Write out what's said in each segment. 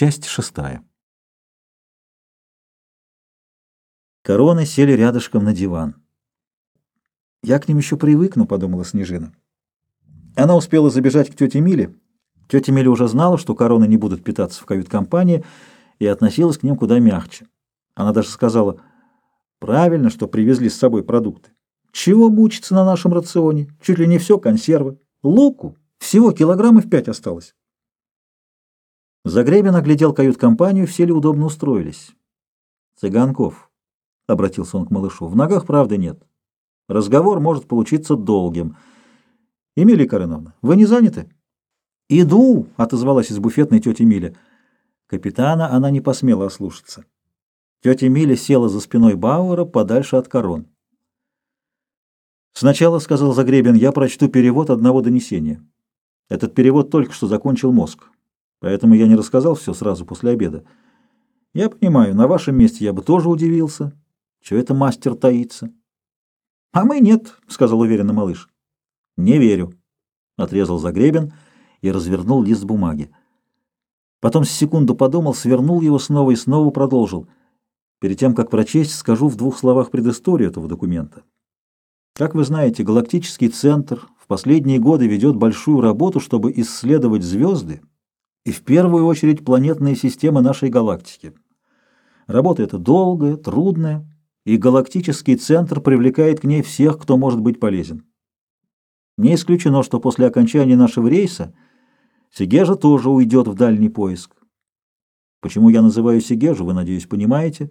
Часть шестая. Короны сели рядышком на диван. «Я к ним еще привыкну», — подумала Снежина. Она успела забежать к тете Миле. Тетя Миля уже знала, что короны не будут питаться в кают-компании, и относилась к ним куда мягче. Она даже сказала, «Правильно, что привезли с собой продукты. Чего мучиться на нашем рационе? Чуть ли не все консервы. Луку всего килограммов пять осталось». Загребин оглядел кают-компанию, все ли удобно устроились. «Цыганков», — обратился он к малышу, — «в ногах правды нет. Разговор может получиться долгим. Эмилия Кареновна, вы не заняты?» «Иду», — отозвалась из буфетной тетя Миля. Капитана она не посмела ослушаться. Тетя Миля села за спиной Бауэра подальше от корон. «Сначала, — сказал Загребин, — я прочту перевод одного донесения. Этот перевод только что закончил мозг. Поэтому я не рассказал все сразу после обеда. Я понимаю, на вашем месте я бы тоже удивился. Чего это мастер таится? — А мы нет, — сказал уверенно малыш. — Не верю, — отрезал Загребин и развернул лист бумаги. Потом с секунду подумал, свернул его снова и снова продолжил. Перед тем, как прочесть, скажу в двух словах предысторию этого документа. Как вы знаете, Галактический центр в последние годы ведет большую работу, чтобы исследовать звезды, и в первую очередь планетные системы нашей галактики. Работа эта долгая, трудная, и галактический центр привлекает к ней всех, кто может быть полезен. Не исключено, что после окончания нашего рейса Сигежа тоже уйдет в дальний поиск. Почему я называю Сигежу, вы, надеюсь, понимаете?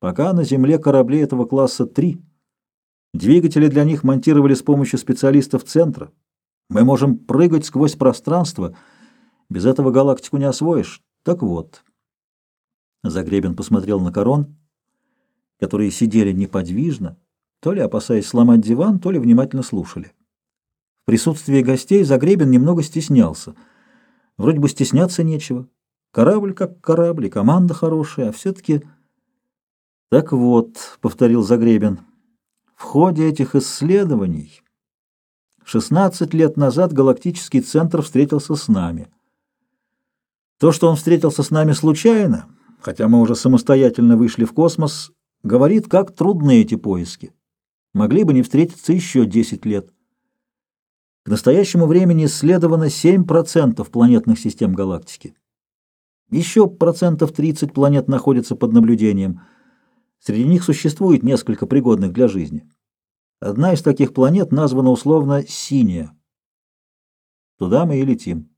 Пока на Земле корабли этого класса три. Двигатели для них монтировали с помощью специалистов центра. Мы можем прыгать сквозь пространство — без этого галактику не освоишь. Так вот. Загребин посмотрел на корон, которые сидели неподвижно, то ли опасаясь сломать диван, то ли внимательно слушали. В присутствии гостей Загребин немного стеснялся. Вроде бы стесняться нечего. Корабль как корабль, и команда хорошая, а все-таки... Так вот, — повторил Загребин, — в ходе этих исследований 16 лет назад галактический центр встретился с нами — то, что он встретился с нами случайно, хотя мы уже самостоятельно вышли в космос, говорит, как трудны эти поиски. Могли бы не встретиться еще 10 лет. К настоящему времени исследовано 7% планетных систем галактики. Еще процентов 30 планет находятся под наблюдением. Среди них существует несколько пригодных для жизни. Одна из таких планет названа условно «синяя». Туда мы и летим.